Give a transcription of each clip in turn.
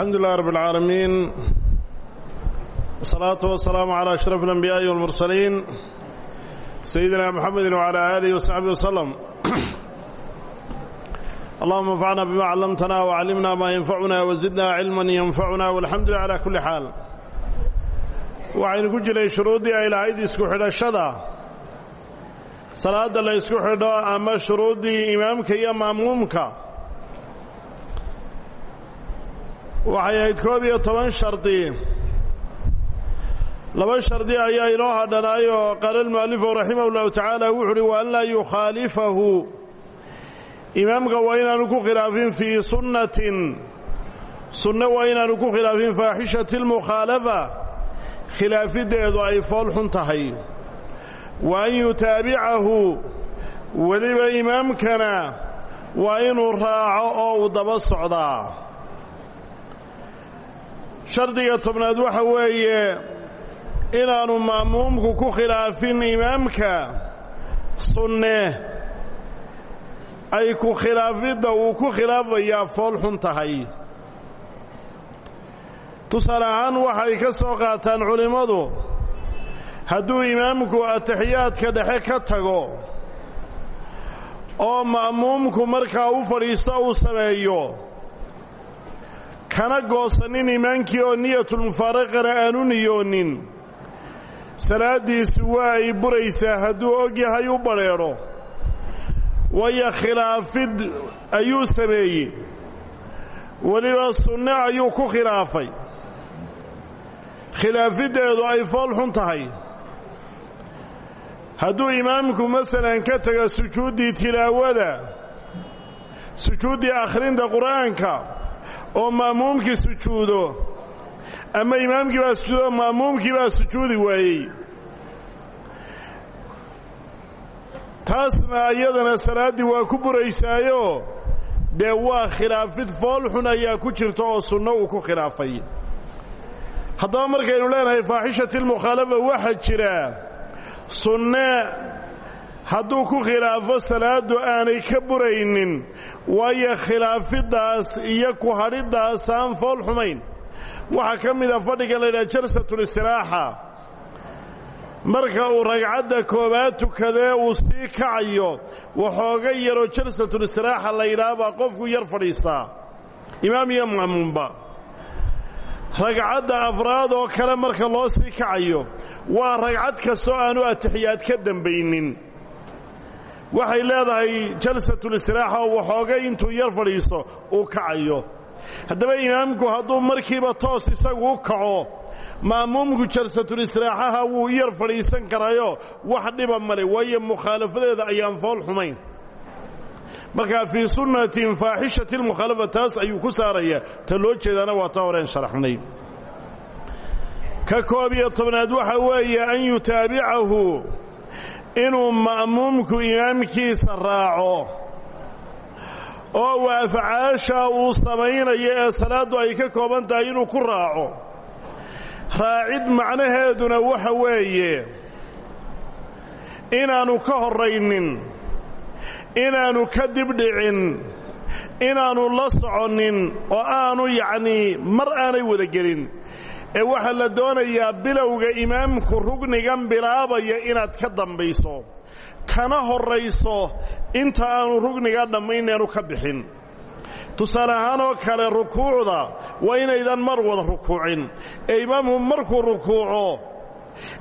alxamdu lilah rab اlcaalamiin wsalaatu wasalaamu calى ashraf اlanbiyaaءi wاlmursaliin sayidina mxamedi wعalى aalihi wsaxbi wslm allahuma anfacna bima callamtana wcallimna ma yanfacuna wazidna cilma yanfacuna walxamdu lilah cala kulli xaal waxaynu ku jiray shuruuddii ay lahayd isku xidhashada salaadda la isku xidho ama shuruuddii imaamka iyo ma'muumka waxay ahayd koob iyo toban shardi. Laba shardi ayaa inoo hadhanaayoo qaala almu'alifu raximah ullahu tacaala wuxu uhi wa an laa yukhaalifahu. Imaamka waa inaanu ku khilaafin fii sunnatin. Sunne waa inaanu ku khilaafin faaxishati almukhaalafa khilaafiddeedu ay fool xun tahay. Wa an yutaabicahu weliba imaamkana waa inuu raaco oo uu daba socdaa shardiga tobnaad waxa weeye inaanu ma'muumku ku khilaafin imaamka sunne. Ay ku khilaafidda uu ku khilaafayaa fool xun tahay. Tusaale ahaan waxay ka soo qaataan culimmadu hadduu imaamku ataxiyaadka dhexe ka tago oo ma'muumku markaa u fadhiisto uu sameeyo kana goosanin imaankii oo niyatulmufaaraqana aanu niyoonin. Salaaddiisu waa ay buraysaa hadduu og yahay u badrheedho waayo khilaafid ayuu sameeyey. Weliba sunne ayuu ku khilaafay. Khilaafiddeedu ay fool xun tahay. Hadduu imaamku masalan ka taga sujuuddii tilaawada sujuuddii akhrinta qur'aanka oo ma'muumkii sujuudo. Ama imaamkii baa sujuudo ma'muumkii baa sujuudi waayey. Taasna iyadana salaaddii waa ku buraysaayo dee waa khilaafid fool xun ayaa ku jirta oo sunno uu ku khilaafay. Haddaba markaynu leenahay faaxishati almukhaalafa waxaa jira sunne hadduu ku khilaafo salaaddu aanay ka buraynin waayo khilaafiddaas iyo ku hadhiddaas aan fool xumayn. Waxaa ka mid a fadhiga la yidhaha jalsatulistiraaxa marka uu ragcadda koowaad tukadee uu sii kacayo waxooga yaroo jalsatulistiraaxa la yidhaha baa qofku yar fadhiistaa imaam iyo ma'muumba ragcadda afraad oo kale marka loo sii kacayo waa ragcad kastoo aanu atixiyaad ka dembaynin waxay leedahay jalsatulistiraaxa oo waxooga intuu yar fadhiisto uu kacayo. Haddaba imaamku hadduu markiiba toos isagu u kaco ma'muumku jalsatulistiraaxaha wuu yar fadhiisan karayo wax dhiba male waayo mukhaalafadeeda ayaan fool xumayn. Markaa fii sunnatin faaxishati lmukhaalafa taas ayuu ku saaraya ta loo jeedaana waa ta horeen sharaxnay. Ka koob iyo tobnaad waxa weeye an yutaabicahu inuu ma'muumku imaamkiisa raaco oo uu afcaasha uu samaynayo ee salaaddu ay ka kooban tahay inuu ku raaco. Raacid macnaheeduna waxa weeye inaannu ka horraynin inaannu ka dibdhicin inaannu la soconnin oo aanu yacnii mar aanay wada gelin ee waxaa la doonayaa bilowga imaamku rugnigan bilaabaya inaad ka dambayso. Kana horrayso inta aanu rugniga dhammayneenu ka bixin. Tusaale ahaan kale rukuucda waa inaydan mar wada rukuucin. Ee imaamku markuu rukuuco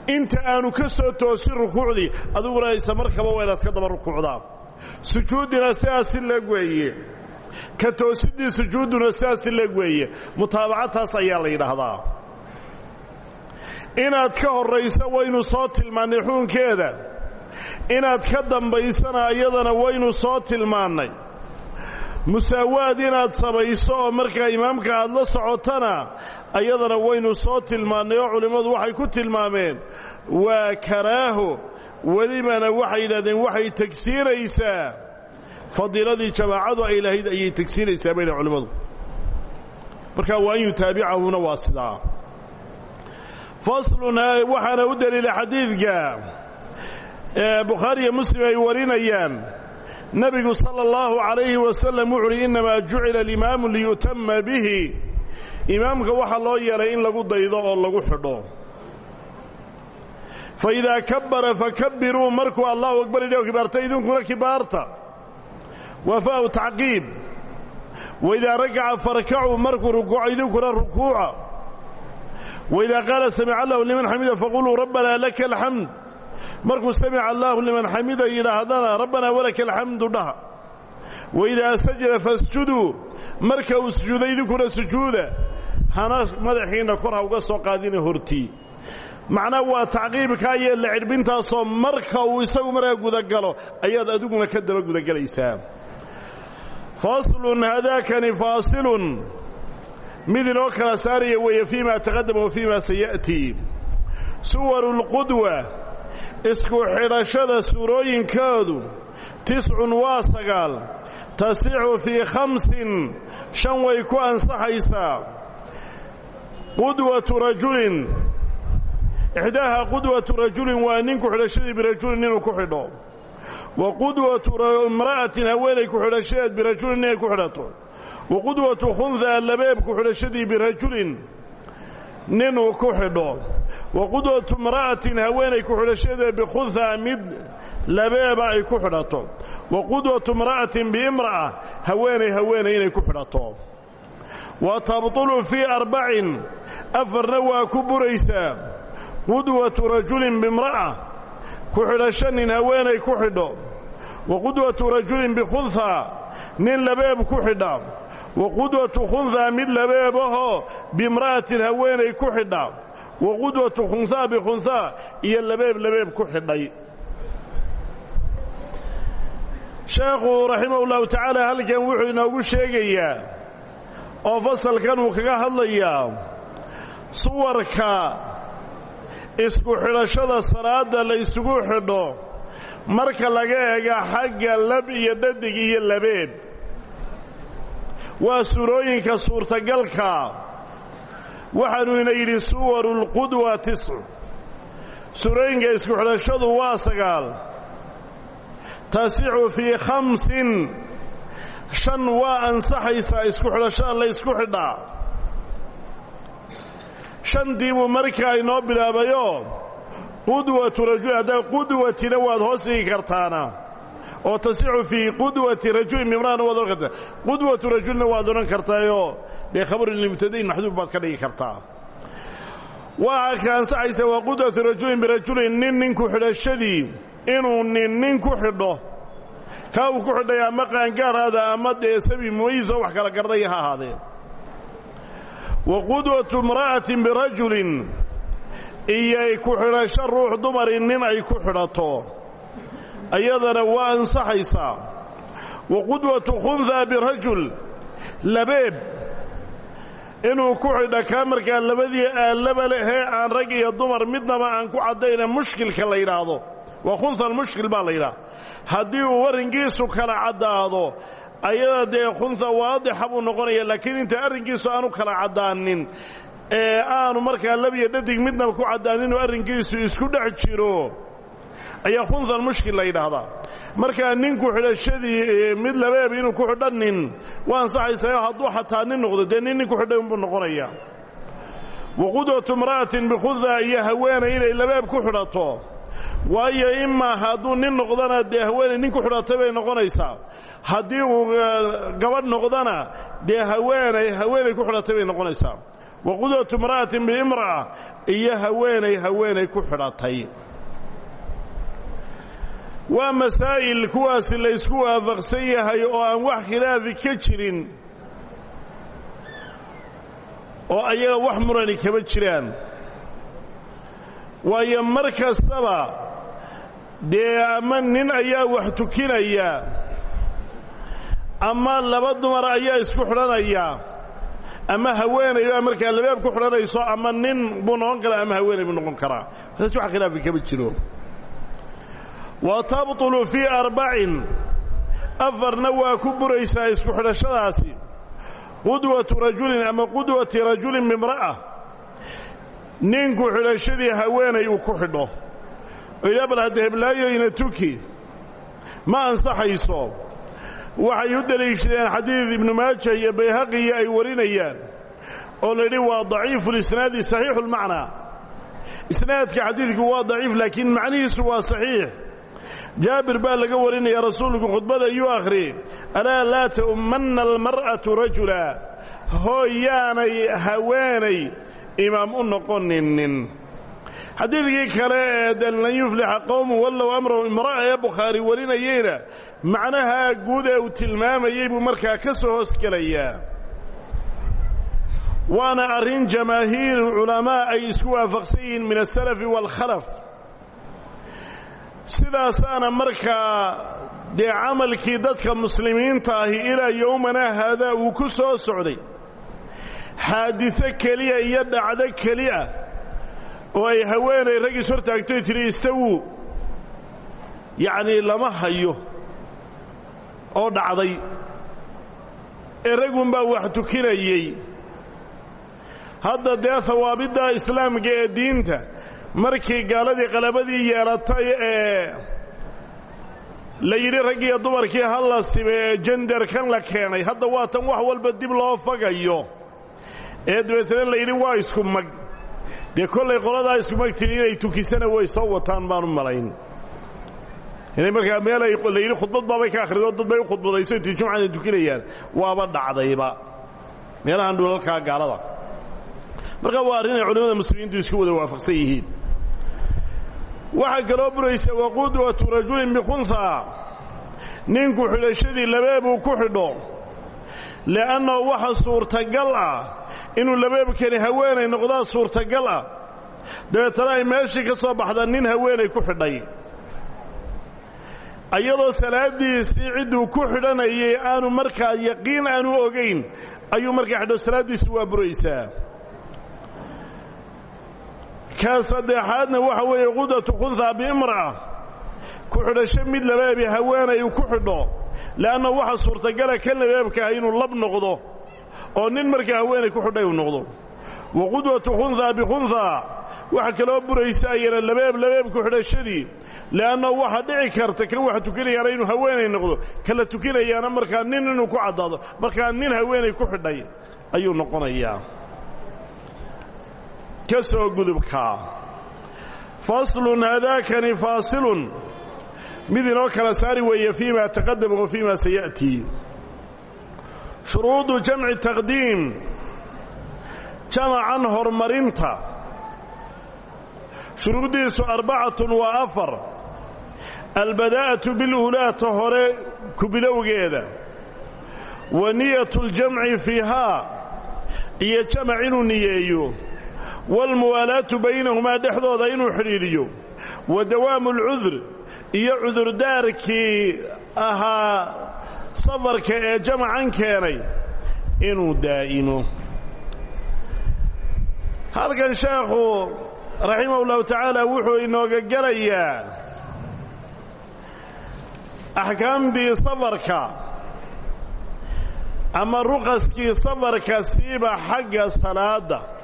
inta aanu ka soo toosin rukuucdii adiguna aysa markaba waa ka daba rukuucdaa. Sujuuddina leeg weeye. Ka toosiddii sujuudduna sidaasi leeg weeye. Mutaabacataas ayaa la yidhaahdaa inaad ka horraysa waynu soo tilmaannay xuunkeeda inaad ka dambaysana iyadana waynu soo tilmaannay. Musaawaad inaad samayso oo markaa imaamka aad la socotana ayadana waynu soo tilmaannay oo culimmadu waxay ku tilmaameen waa karaaho welibana waxay yidhahdeen waxay tegsiinaysaa fadiiladii jamaacadu ay lahayd ayay tegsiinaysaa bay dhahen culimmadu marka waa an yutaabicahuna waa sidaa faslun waxaana u daliila xadiidka bukhaari iyo muslim ay warinayaan. Nebigu sala allahu calayhi wasalam wuxu uhi innamaa jucila alimaamu liyutama bihi. Imaamka waxaa loo yeelay in lagu daydo oo lagu xidho. Fa idaa kabbara fakabbiruu markuu allahu akbar idhi kibaarta idinkuna kibaarta. Waa fa'u tacqiib waidaa rakaca farkacuu markuu rukuuco idinkuna rukuuca waidaa qaala samica allahu liman xamida faquluu rabbanaa laka alxamd markuu samica allaahu liman xamida yidhaahdana rabbanaa walaka alxamdu dhaha waidaa sajada fasjuduu marka uu sujuuda idinkuna sujuuda hana madaxiinna kor ha uga soo qaadina hortii macnaa waa tacqiibkaa iyo la cidhbintaasoo marka uu isagu markaa gudagalo ayaad adiguna ka daba gudagelaysaa faslun hadaakani faasilun mid inoo kala saaraya weeye fii ma taqadama wa fii ma saya'tii suwaru lqudwa isku xidhashada suurooyinkoodu tiscun waa sagaal tasixu fii khamsin shan way ku ansaxaysaa. Qudwatu rajulin ixdaaha qudwatu rajulin waa ninku xidhashadii birajulin inuu ku xidho. Wa qudwatu imra'atin haweenay ku xidhashadeed birajulin inay ku xidhato wa qudwatu khundaa labeeb ku xidhashadii birajulin ninuu ku xidho wa qudwatu imra'atin haweenay ku xidhashadeed bikhunhaa mid labeeba ay ku xidhato wa qudwatu imra'atin biimra'a haweenay haweenay inay ku xidhato wa tabtulu fii arbacin afarna waa ku buraysaa qudwatu rajulin bimra'a ku xidhasho nin haweenay ku xidho wa qudwatu rajulin bikhunhaa nin labeeb ku xidha wa qudwatu khunhaa mid labeebahoo biimra'atin haweenay ku xidha wa qudwatu khunhaa bikhunhaa iyo labeeb labeeb ku xidhay sheekhu raximah ullahu tacaala halkan wuxuu inoogu sheegayaa oo fasalkan uu kaga hadlayaa suwarka isku xidhashada salaadda la isugu xidho marka laga eega xagga lab iyo dhadig iyo labeeb waa suurooyinka suurtagalka. Waxaanu ina yidhi suwaru lqudwa tisc suurooyinka isku xidhashadu waa sagaal. Tasixu fii khamsin. Shan waa ansaxaysaa isku xidhashada la ysku xidhaa. Shantii buu markaa inoo bilaabayoo qudwatu rajul haddaa qudwatina waad hoos dhigi kartaana oo tasixu fii qudwati rajulin bimra'ana waad odhan kartaa. Qudwatu rajulina waad odhan kartaayoo dee khabarun limubtadain maxduuf baad ka dhigi kartaa. Waxaa ka ansaxaysa waa qudwatu rajulin birajulin nin ninku xidhashadii inuu nin nin ku xidho kaa uu ku xidhay ama qaangaaraada ama dee sabi mumayiso wax kala garanaya ha ahaadee. Wa qudwatu imra'atin birajulin iyay ku xidhasho ruux dumari nin ay ku xidhato. Ayadana waa ansaxaysaa wa qudwatu khunhaa birajul labeeb. Inuu ku xidha kaa markaa labadii aallaba lehee aan rag iyo dumar midnaba aan ku caddayna mushkilka la yidhaahdo. Waa khunhan mushkil baa la yidhaha haddii uu arrinkiisu kala caddaado ayada dee khunha waadixa buu noqonaya laakiin inta arrinkiisu aanu kala caddaanin ee aanu markaa labiyo dhadig midnaba ku caddaaninoo arrinkiisu isku dhex jiro ayaa khunhan mushkil la yidhaahdaa. Ninku xidhashadii mid labeeb inuu ku xidho nin waa ansaxaysayo hadduu xataa nin noqdo dee nin nin ku xidhay unbuu noqonaya wa qudwatu imra'atin bikhudha iyo haweenay inay labeeb ku xidhato. Waayo imaa hadduu nin noqdana dee haweenay nin bay noqonaysaa. Haddii uu gabadh noqdana dee haweenay haweenay ku xidhatay bay noqonaysaa wa qudwatu imra'atin biimra'a. Iyo haweenay haweenay ku xidhatay. Waa masaa'il kuwaasi la ysku waafaqsan yahay oo aan wax khilaafi ka jirin. Oo ayaga wax murani kama jiraan. Waayo mar kastaba dee ama nin ayaa wax tukinaya ama laba dumar ayaa isku xidhanaya ama haweenay baa markaa labeeb ku xidhanayso ama nin buu noqon karaa ama haweenay buu noqon karaa. Taas wax khilaafi jiro. Wa tabtulu fii arbacin. Afarna waa ku isku xidhashadaasi. Qudwatu rajulin ama qudwati rajulin bimra'a ninku xidhashadii haweenay uu ku xidho. Oo yidhaha bal hadda heblaayoyna tuki ma ansaxayso waxay u deliishadeen xadiid ibnu maaja iyo bayhaqiya ay warinayaan oo la waa daciifu lisnaadi saxiixu lmacnaa isnaadka xadiidku waa daciif laakiin macnihiisu waa saxiix. Jaabir baa laga warinaya rasuulku khudbada ayuu akhriyey alaa laa ta'ummanna almar'atu rajula hooyaanay haweenay imaam u noqoninin xadiidkii kale ee lan yuflixa qowmu wallow amrahu imra'a ee bukhaari warinayeyna macnaha guud ee uu tilmaamayey buu markaa ka soo hoosgelayaa waana arrin jamaahiir culamaa ay isku waafaqsan yihiin min asalafi waalkhalaf sidaasaana markaa dee camalkii dadka muslimiinta ahi ilaa yowmana haadaa uu ku soo socday. Xaadiso keliya iyo dhacdo keliya oo ay haweenay raggiis hor taagtoy tidhi isagu yacnii lama hayo oo dhacday. Ee ragunbaa wax tukinayey. Hadda dee hawaabidda islaamka ee diinta markii gaaladii qalabadii yeelatay ee la yidhi dumarkii ha la sibe ee la keenay hadda waa tan wax walba dib loo fagayo. Ee dabeetna la waa isku mag dee kollay qoladaa isku magtini inay tukisana way soo wataan baanu malayn. Inay markaa meel ay la yidhi khudbad baabay ka akhrido dad bay u khudbadayso intii jumcana tukinayaan waaba dhacdayba. Meelahan dhulalkaa gaalada. Marka waa arrin ay culimmada muslimiintu isku wada waafaqsan yihiin. Waxaa kaloo buraysa waqudwatu rajulin bikhunhaa ninku xidhashadii labeebuu ku xidho li'annahu waxa suurtagal ah inuu labeebkani haweenay noqdaa suurtagal ah dabeetana ay meeshii ka soo baxda nin haweenay ku xidhay iyadoo salaaddiisii cidduu ku xidhanayay aanu markaa yaqiin aanu ogayn ayuu markaa xidho salaaddiisu waa buraysaa ka saddexaadna waxa weeye qudatu khunhaa biimra'a ku xidhasho mid labeebi haweenay ku xidho le'anna waxa suurtagala kan labeebkaah inuu lab noqdo oo nin markaa haweenay ku xidhay uu noqdo wa qudwatu khunhaa bikhunhaa waxa kaloo buraysa ayana labeeb labeeb ku xidhashadii le'anna waxa dhici karta kan waxa tukinayaana inuu haweenay noqdo kala tukinayaana markaa nin inuu ku caddaado markaa nin haweenay ku xidhay ayuu noqonayaa ka soo gudubkaa faslun haadaakani faasilun mid inoo kala saari weeye fii ma taqadama wa fii ma saya'tii shuruudu jamci taqdiim jamacan horumarinta. Shuruuddiisu arbacatun waa afar. Albadaa'atu bilulaata hore kubilowgeeda wa niyatu ljamci fiihaa iyo jamac inuu niyeeyo. Waalmuwaalaatu baynahumaa dhexdooda inuu xidhiidhiyo. Wa dawaamu alcudur iyo cudurdaarkii ahaa safarka ee jamacan keenay inuu daa'imo. Halkan sheekhu raximah ullahu tacaala wuxuu inooga gelayaa axkaamtii safarka ama ruqaskii safarka siiba xagga salaadda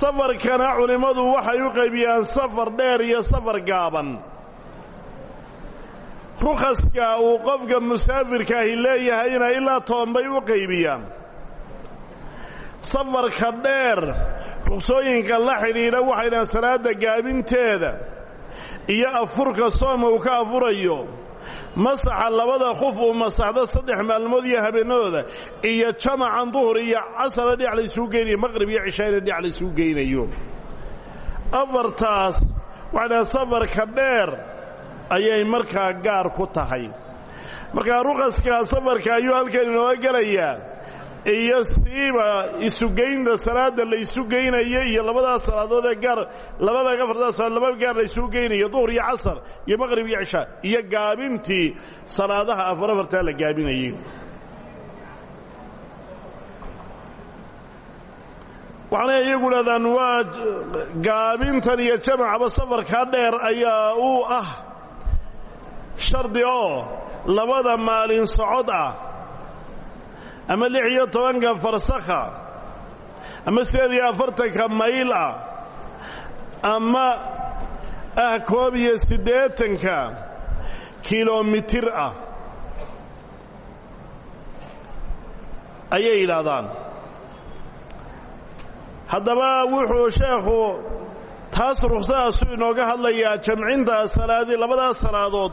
safarkana culimmadu waxay u qaybiyaan safar dheer iyo safar gaaban. Rukhaska uu qofka musaafirkaahi leeyahayna ilaa toban bay u qaybiyaan. Safarka dheer ruksooyinka la xidhiidha waxay dhahaan salaadda gaabinteeda. Iyo afurka sooma uu ka afurayo masaxa labada qof uu masaxdo saddex maalmood iyo habeenadooda iyo jamacan duhur iyo casara dhinac laysuu geynayo maqrib iyo cishaayna dhinac laysuu geynayo. Afartaas waxay dhahaan safarka dheer ayay markaa gaar ku tahay. Markaa ruqaska safarka ayuu halkan inooga gelayaa iyo siiba isugeynta salaada la isu geynayo iyo labadaas salaadood ee gaar labada afartaas laba gaar la isugu geynayo duhur iyo casar iyo maqrib iyo cishaa iyo gaabintii salaadaha afar afartaa la gaabinayay. Waxaanay iyagu leedaan waa gaabintan iyo jamacaba safarkaa dheer ayaa u ah shardi oo labada maalin socod ah ama lix iyo farsakha ama sideed iyo afartanka ah ama ah koob iyo siddeetanka kilomitir ah ayay yidhaahdaan. Haddaba wuxuu sheekhu taas ruksadaasuu inooga hadlayaa jamcinta salaadii labadaas salaadood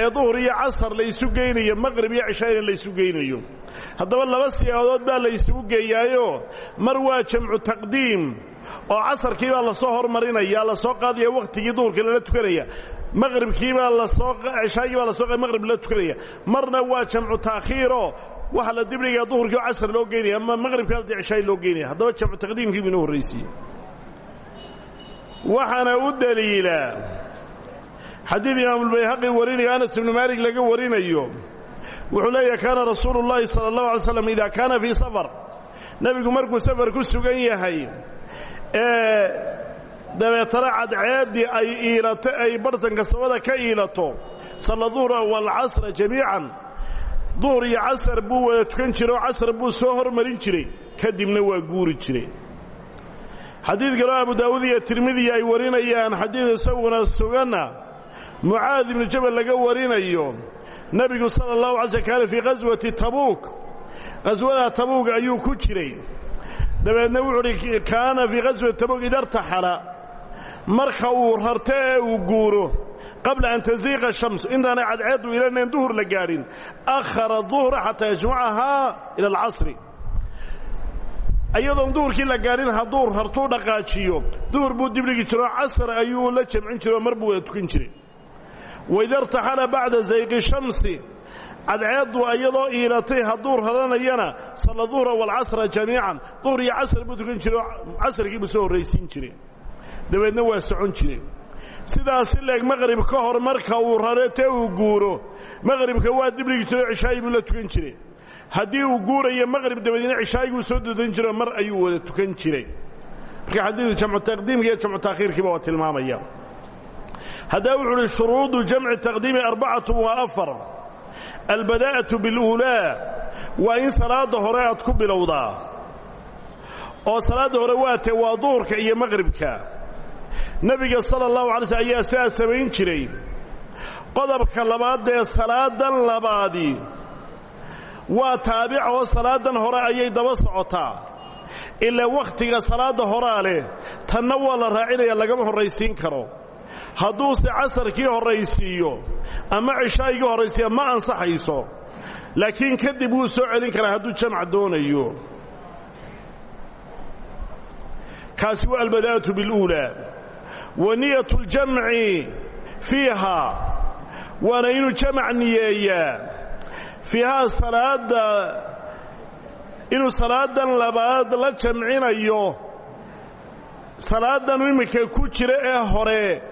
ee duhur iyo casar la ysu geynayo maqrib iyo cishaayna la ysu geynayo. Haddaba laba siyaadood baa la ysugu geeyaayoo mar waa jamcu taqdiim oo casarkii baa la soo hormarinaya la soo qaadaya wakhtigii duhurkii lala tukanaya. Maqribkiibaa la soo cishaagii baa la soo maqrib lala tukanaya. Marna waa jamcu taakhiiroo waxaa la dibdhigaa duhurkii oo casar loo geynaya ama maqribkii alti cishaay loo geynaya haddaba jamcu taqdiimkii buu inoo horraysiye waxaana u daliila xadiid imaamulbayhaqi warinayo anas ibnu maalik laga warinayo wuxuu leeyahay kaana rasuulu llaahi sala allahu alay slam idaa kaana fii safar. Nebigu markuu safar ku sugan yahay ee dabeetana cadceeddii ay iilato ay bartanka samada ka iilato salla duhra waalcasra jamiican duhur iyo casar buu wada tukan jiray oo casar buu soo hormarin jiray kadibna waa guuri jiray. Xadiid kaloo abu daawuud iyo tirmidiya ay warinayaan xadiid isaguna suganna mucaad ibnu jabal laga warinayo nebigu sala allahu alay slm kaana fii qaswati tabuuk qaswada tabuuk ayuu ku jiray. Dabeedna wuxuu uhi kaana fii qaswati tabuuk idartaxala marka uu rarto ee uu guuro qabla an taziiqa shams intaanay cadceeddu ilanayn duhur la gaadhin akhara duhra xataa yajmacahaa ila alcasri. Iyadoon duhurkii la gaadhin hadduu rartuu dhaqaajiyo duhur buu dibdhigi jiro casar ayuu la jamcin jiro mar buu wada tukan jiray waida irtaxala bacda zayqi shamsi. Cadceeddu iyadoo iilatay hadduu raranayana salla duhra waalcasra jamiican. Duhur iyo casar buu tukan jiro casarkii buu soo horraysiin jiray. Dabeedna waa socon jiray. Sidaasi leeg maqrib ka hor marka uu rare tee uu guuro maqribka waa dibdhigi jiro cishaayi buu la tukan jiray. Haddii uu guurayo maqrib dabadeedna cishaayiguu soo dodan jiro mar ayuu wada tukan jiray. Marka xadiidu jamcu taqdiimka haddaba wuxu uhi shuruudu jamci taqdiimi arbacatu waa afar. Albadaa'atu biاluulaa waa in salaadda hore aad ku bilowdaa. Oo salaadda hore waa te waa duhurka iyo maqribka. Nebiga sala allahu alay slm ayaa sidaa samayn jiray. Qodobka labaad ee salaadan labaadi. Waa taabica oo salaadan hore ayay daba socotaa. Ilaa wakhtiga salaadda horaa leh tanna waa la raacinaya lagama horraysiin karo hadduuse casarkii horraysiiyo ama cishaa'igii horraysiiya ma ansaxayso laakiin kadib wuu soo celin karaa hadduu jamc doonayo. Kaasi waa albadaa'atu biاluulaa wa niyatu اljamci fiiha waana inuu jamac niyeeyaa fiihaa salaadda inuu salaadan labaad la jamcinayo. Salaadan iminka ku jira ee hore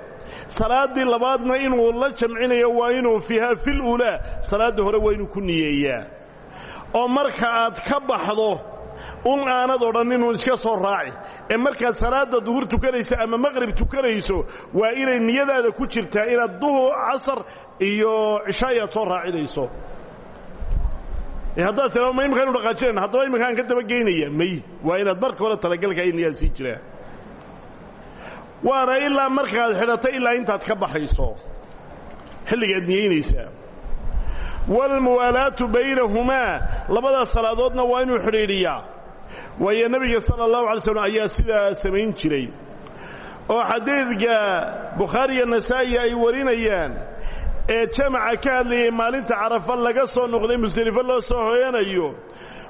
salaaddii labaadna inuu la jamcinayo waa inuu fiihaa fil ulaa salaadda hore waa inuu ku niyeeyaa. Oo marka aad ka baxdo un aanad odhan inuu iska soo raaci. Ee markaad salaadda duhur tukanayso ama maqrib tukanayso waa inay niyadaada ku jirtaa inaad duhur casar iyo cishaay aad soo raacinayso. Haddaad tira ma imikaanu dhaqaajinayn haddaba iminkaan ka dabageynaya may. Waa inaad marka hore talagalka niyaad sii jiraan waana ilaa markaad xidhato ilaa intaad ka baxayso. Xilligaad niyeynaysaa waalmuwaalaatu baynahumaa labadaas salaadoodna waa inuu xidhiidhiyaa. Waayo nebiga sala allahu alay slam ayaa sidaa samayn jiray. Oo xadiidka bukhaariyo nasaa'i ay warinayaan ee jamaca ka hadlayay maalinta carafa laga soo noqday musdelifo loo soo hoyanayo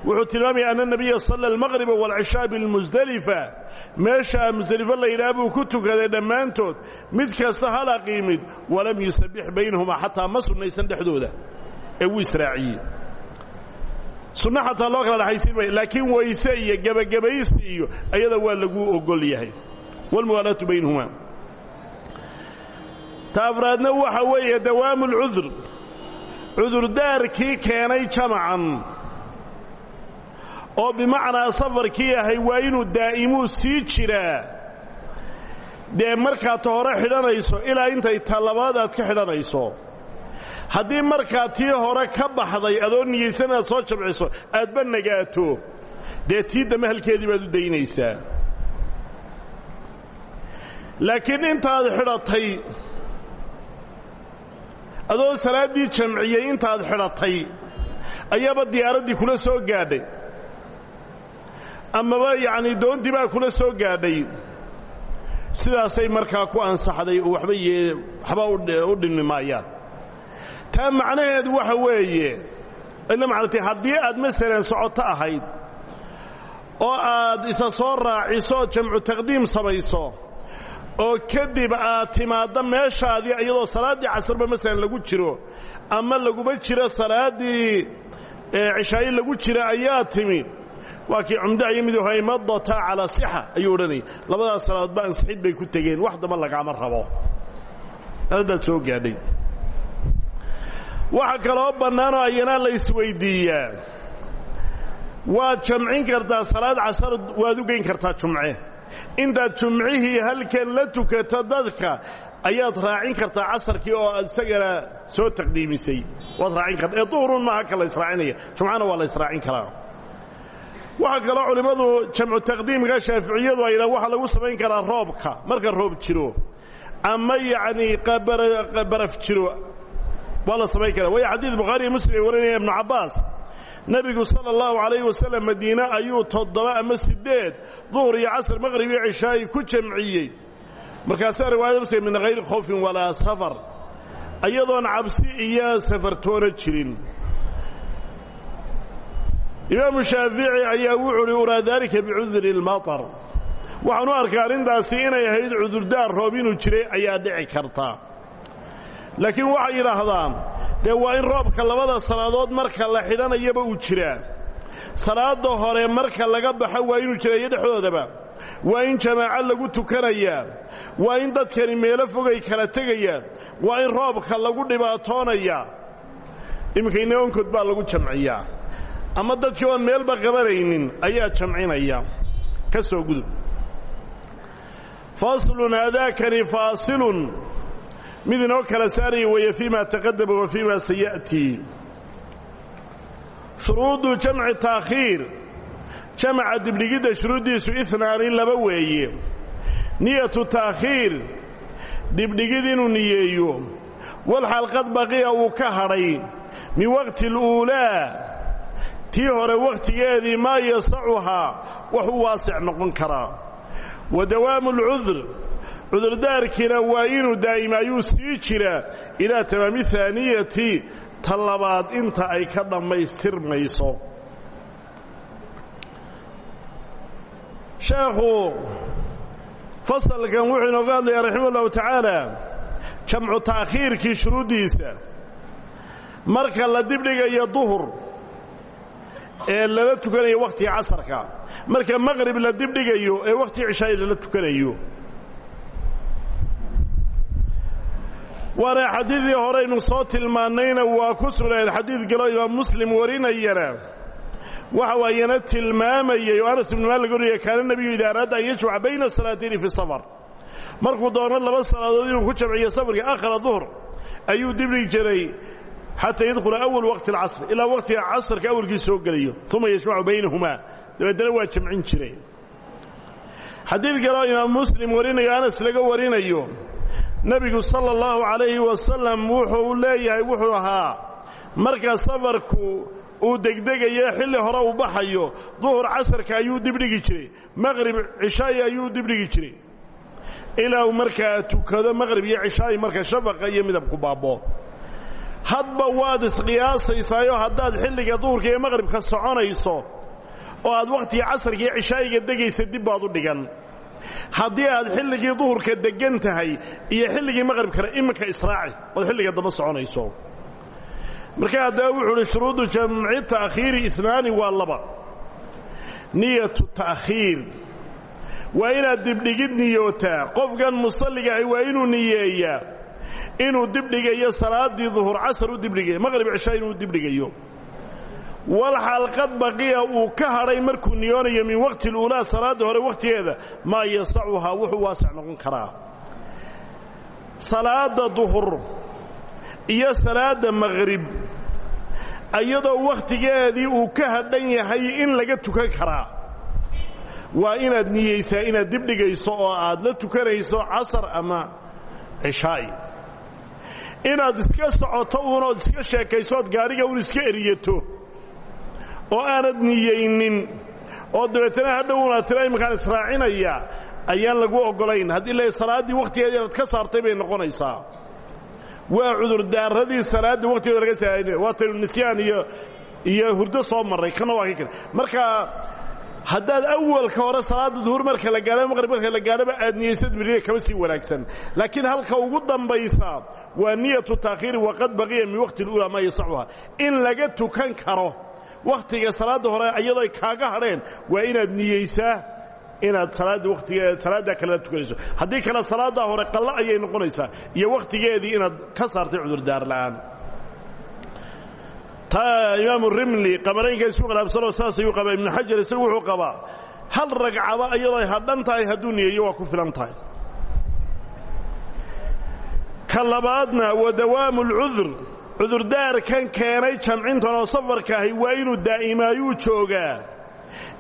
wuxuu tilmaamaya ana nebiya salla almaqriba waalcishaa bilmusdelifa meeshaa musdelifo layidhaha buu ku tukaday dhammaantood. Mid kasta hal aqiimid walam yusabbix baynahumaa xataa ma sunnaysan dhexdooda. Ee wuu israaciyey sunno xataa loo kala dhaxaysiin maya laakiin wayse iyo gebagabaysi iyo ayada waa lagu ogol yahay. Waalmuwaalaatu baynahumaa ta waxa weeye dawaamu alcudur cudurdaarkii keenay jamacan oo bimacnaa safarkii ahay waa inuu daa'imuu sii jiraa. Dee markaad ta hore xidhanayso ilaa intay ta labaad aad ka xidhanayso. Haddii markaa tii hore ka baxday adoo niyeysan aad soo jamciso aadba nagaato. Dee tii dambe halkeedii baad u daynaysaa. Laakiin intaad xidhatay adoo salaaddii jamciyey intaad xidhatay ayaaba diyaaraddii kula soo gaadhay amaba yacnii doontii baa kula soo gaadhay. Sidaasay markaa ku ansaxday oo waxba yee waxba u dhimi maayaan. Taa macnaheedu waxa weeye ila macnatay haddii aad masalan socoto ahayd oo aad isa soo raaciso jamcu taqdiim samayso oo kadib aad timaaddo meeshaadii iyadoo salaaddii casarba masalan lagu jiro ama laguma jiro salaaddii cishaayi lagu jira ayaa timi waa kii cumdaha iyo midu hay madata calaa sixa ayuu odhanayay. Labadaas salaadoodba ansixid bay ku tegeen wax damba lagaama rabo. Haddaad soo gaadhay. Waxa kaloo bannaanoo ayana la isweyddiiyaa waad jamcin kartaa salaad casar waad u geyn kartaa jumce. Intaad jumcihii halkan la tukato dadka ayaad raacin kartaa casarkii oo isagana soo taqdiimisay. Waad raacin karta ee duhurun maaha ka la israacinaya jumcana waa la israacin karaa waxaa kaloo culimmadu jamcu taqdiimka shaaficiyadu ay yidhahan waxaa lagu samayn karaa roobka marka roob jiro ama yacnii baraf jiro waa la samayn karaa. Waayo xadiid bukhaari iyo muslim ay warinaya ibnu cabbaas. Nebigu sala allahu calayh wasalam madiine ayuu toddoba ama siddeed duhur iyo casr maqrib iyo cishaa'i ku jamciyey. Markaasaa riwaayada muslim min hayri khawfin walaa safar. Iyadoon cabsi iyo safartoona jirin imaamu shaafici ayaa wuxu uhi uraa daalika bicudri اlmaطar waxaan u arkaa arrintaasi inay ahayd cudurdaar roob inuu jiray ayaa dhici karta. Laakiin waxay yidhaahdaan dee waa in roobka labada salaadood marka la xidhanayaba uu jiraa? Salaada hore marka laga baxo waa inuu jirayo dhexdoodaba? Waa in jamaaco lagu tukanayaa waa in dadkani meelo fogay kala tegayaan waa in roobka lagu dhibaatoonayaa iminka inaonkod baa lagu jamciyaa ama dadkii oon meelba qabanaynin ayaa jamcinaya ka soo gudub. Faslun haadaakani faasilun. Mid inoo kala saaraya weeye fii ma taqadama wa fii ma saya'tii shuruudu jamci taakhiir. Jamca dibdhigidda shuruuddiisu inaani laba weeye. Niyatu taakhiir. Dibdhigid inuu niyeeyo. Walxal qad baqiya uu ka hadhay. Min waqti اluulaa tii hore wakhtigeedii maa yasacuhaa wax u waasic noqon karaa. Wa dawaamu اlcudur cudurdaarkiina waa inuu daa'imaayuu sii jiraa ilaa tamaami haaniyati ta inta ay ka dhammaystirmayso. Sheekhu fasalkan wuxuu inooga hadlayaa raximah ullahu tacaala jamcu taakhiirkii shuruuddiisa. Marka la dibdhigayo duhur ee lala tukanayo wakhtiga casarka. Marka maqrib la dibdhigayo ee wakhtiga cishaa'i lala tukanayo. Waana xadiidii horeynu soo tilmaannayna waa ku sugneen xadiid galoo imaam muslim warinayana. Waxa waayana tilmaamayey oo anas ibnu maalik oriya kaana nebiyu idaa araada an yajmaca bayna salaatayni fi safar. Markuu doono laba salaadood inuu ku jamciyo safarkii akhara duhr ayuu dibdhigi jiray xataa yadkhula awal waqti alcasr ilaa waqtiga casrka awalkii soo gelayo uma yajmacu baynahumaa dabeetana waa jamcin jireen xadiid kaloo imaam muslim warinayo anas laga warinayo nebigu sala allahu calayhi wasalam wuxuu leeyahay wuxuu ahaa marka safarku uu degdegayo xilli hore uu baxayo duhur casarka ayuu dibdhigi jiray maqrib cishaayi ayuu dibdhigi jiray ilaa uu markaa tukado maqrib iyo cishaayi marka shafaqa iyo midabku baaboo hadba waad isqiyaasaysaayoo haddaad xilliga duhurka iyo maqribka soconayso oo aad wakhtiga casarka iyo cishaayiga degaysa dib baad u dhigan. Haddii aad xilligii duhurka deggan tahay iyo xilligii maqribkana iminka israaci ood xilliga damba soconayso. Marka haddaba wuxuu uhi shuruudu jamci ta'khiiri inaani waa laba. Niyatu ta'khiir. Waa inaad dibdhigid niyootaa. Qofkan musalliga ahi waa inuu niyeeyaa inuu dibdhigayo salaaddii duhur casar u dibdhigayo maqrib cishaa inuu dibdhigayo. Walxaal qad baqiya uu ka hadhay markuu niyoonayo min waqti اluulaa salaadda hore wakhtigeeda maa yasacuhaa wuxuu waasac noqon karaa. Salaadda duhur iyo salaadda maqrib iyadoo wakhtigeedii uu ka hadhan yahay in laga tukan karaa. Waa inaad niyeysaa inaad dibdhigayso oo aad la tukanayso casar ama cishaa'i inaad iska socoto uunood iska sheekayso ood gaadhiga iska eriyato oo aanad niyeynin oo dabeetana hadhowna tira imminkaan israacinaya ayaan lagu oggolayn. Haddii la salaaddii wakhtigeeda inaad ka saartay bay noqonaysaa. Waa cudurdaaradii salaadda wakhtigeeda laga sa waa taynu nisyaan iyo iyo hurdo soo marray. Kana waa ka marka haddaad awalka hore salaada duhur marka la gaadho maqrib marka la gaadhoba aad niyaysad biriya kama sii wanaagsan. Laakiin halka ugu dambaysa waa niyatu taakhiiri waqad baqiya min waqti اlula maa yasacuha in laga tukan karo wakhtiga salaadda hore iyadoo ay kaaga hadheen waa inaad niyeysaa inaad salaadda wakhtiga salaaddaa kalena tukanayso haddii kale salaaddaa hore qallo ayay noqonaysaa iyo wakhtigeedii inaad ka saartay cudurdaar la'aan. Taa imaamu rimli qamaraynka isku khilaafsanoo saas ayuu qabaa ibnu xajar isagu wuxuu qabaa hal ragcaba iyadoo ay hadhan tahay hadduu niyeeyo waa ku filan tahay ka labaadna wa dawaamu alcudur cudurdaarkan keenay jamcintan oo safarka ahi waa inuu daa'imaayuu joogaa.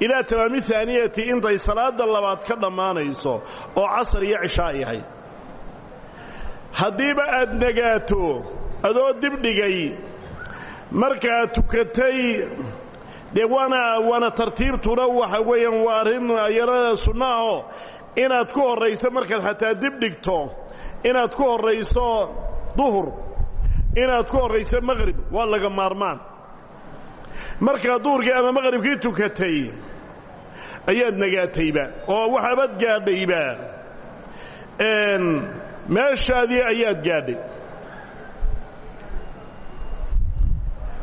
Ilaa tamaami haaniyati intay salaadda labaad ka dhammaanayso oo casar iyo cishaa yahay haddiiba aad negaato adoo dibdhigay markaad tukatay dee waana waana tartiibtuna waxa weeyaan waa arrin yarada sunno ahoo inaad ku horrayso markaad xataa dib dhigto inaad ku horrayso duhur. Inaad ku horrayso maqhrib waa laga maarmaan. Markaad duhurkii ama maqhribkii tukatay ayaad nagaatayba oo waxaabad gaadhayba. Meeshaadii ayaad gaadhay.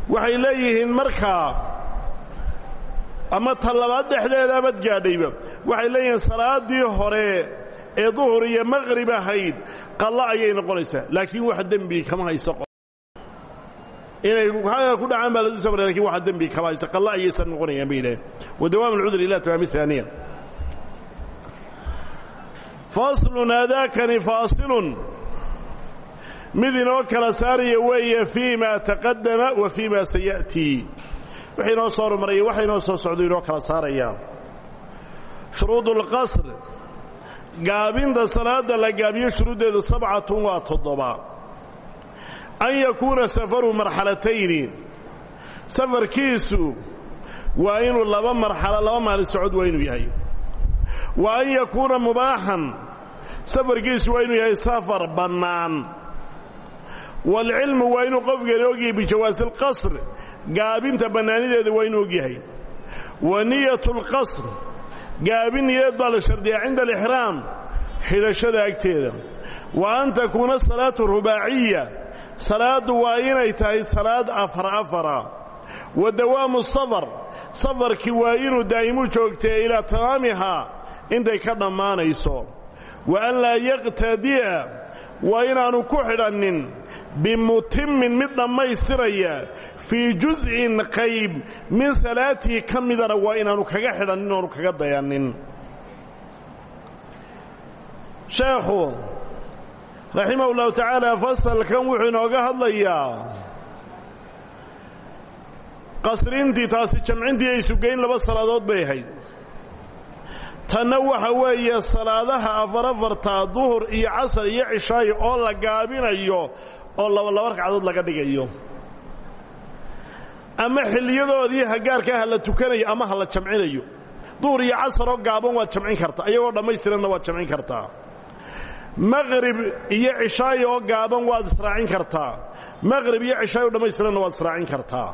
Waxay leeyihiin markaa ama ta labaad dhexdeedaabad gaadhayba. Waxay leeyihiin salaaddii hore ee duhur iyo maqhrib ahayd qallo ayay noqonaysaa. Laakiin wax dembi kama hayso. Inay ku dhacaan baa ladu sabra laakiin waxa dembi kama hayso. Qallo ayaysan noqonayaan bay yidhaheen wa dawaam alcudr ila tamaami haaniya faslun aadaakani faasilun. Mid inoo kala saaraya weeye fii ma taqadama wa fii ma saya'tii wixii inoo soo horumaraya waxa inoo soo socdo inoo kala saaraya. Shuruud اlqasr gaabinta salaadda la gaabiyo shuruuddeedu sabcatun waa toddoba. An yakuuna safaru marxalatayni. Safarkiisu waa inuu laba marxalo laba maalin socod waa inuu yahay. Wa an yakuuna mubaaxan. Safarkiisu waa inuu yahay safar bannaan. Waalcilmu waa inuu qofkeeni ogyahay bijawaasi alqasr gaabinta bannaanideeda waa inuu ogyahay. Wa niyatu alqasr gaabin niyadeed baa la shardiyaa cinda alixraam xidhashada agteeda. Wa an takuuna salaatu rubaaciya salaaddu waa inay tahay salaad afar afara. Wa dawaamu safar safarkii waa inuu daa'imu joogtee ilaa tamaamihaa intay ka dhammaanayso. Wa an laa yaqtadiya waa inaannu ku xidhannin bimutimmin mid dhammaystiraya fii jus'in qayb min salaatii ka midana waa inaannu kaga xidhannin oonu kaga dayannin sheekhu raximah ullahu tacaala fasalkan wuxuu inooga hadlayaa qasrintii taasi jamcintii ay sugayn laba salaadood bay ahayd. Tanna waxa weeye salaadaha afar afartaa duhur iyo casar iyo cishaayo oo la gaabinayo oo laba laba ragcadood laga dhigayo. Ama xilliyadoodii hagaarka ha la tukanayo ama la jamcinayo. Duhur iyo casaroo gaaban waad jamcin kartaa iyagoo dhammaystiranna waad jamcin kartaa maqrib iyo cishaayo oo gaaban waad israacin kartaa maqrib iyo cishaayo dhammaystiranna waad israacin kartaa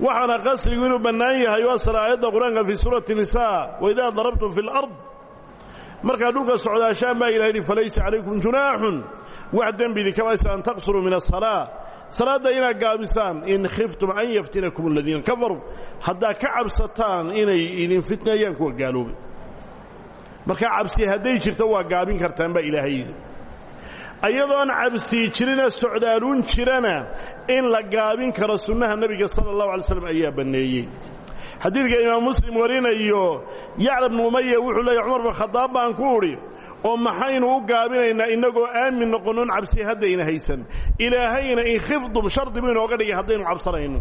waxaana qasrigu inuu bannaan yahay o asal aayadda qur'aanka fii suurati nisaa waidaa darabtum fi markaad dhulka socdaashaan baa ilaha yidhi falaysa calaykum junaaxun. Wax dembi idinkama haysa an taqsuruu min asalaa salaadda inaad gaabisaan in khiftum an yaftinakum aladiina kafaruu. Haddaad ka cabsataan inay idin fitneeyaan kuwa gaaloobay markaa cabsi hadday jirto waa gaabin kartaan baa ilaahay yidhi. Cabsii jirina socdaaluun jirana in la gaabin karo sunnaha nebiga sala allahu alay ayaa banneeyey xadiidka imaam muslim warinayo yacla bnu umaya wuxuu leeyahy cumar bin khadaab baan ku udhi oo maxaynu u gaabinaynaa innagoo aamin noqonnoon cabsi haddayna haysan. Ilaahayna in khifdum shardi buu inooga dhigay haddaynu cabsanayno.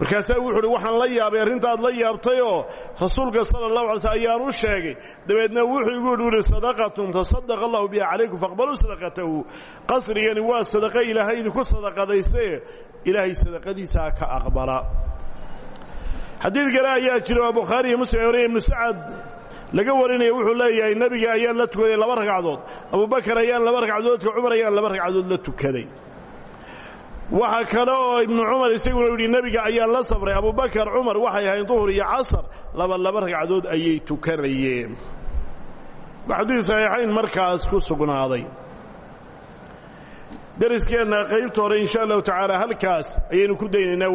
Markaasaa wuxuu uhi waxaan la yaabay arrintaad la yaabtayoo rasuulka sala allahu alay slm ayaan u sheegay. Dabeedna wuxuu igu yidhi sadaqatun tasadaqa allahu biha calaykum faqbaluu sadaqatahu. Qasrigani waa sadaqa ilaahay idinku sadaqadaystae ilaahay sadaqadiisaa ka aqbala xadiid kale ayaa jira oo bukhaari iyo muslim hore ibnu sacad. Laga warinaya wuxuu leeyahay nebiga ayaan la tukaday laba ragcadood. Abubakar ayaan laba ragcadoodka cumar ayaan laba ragcadood la tukaday. Waxaa kale oo ibnu cumar isaguna yidhi nebiga ayaan la sabray. Abubakar cumar waxay ahayn duhur iyo casar laba laba ragcadood ayay tukanayeen. Xadiid saxiixayn markaas ku sugnaaday. Dariskeenna qaybta insha allahu tacaala halkaas ayaynu ku daynaynaa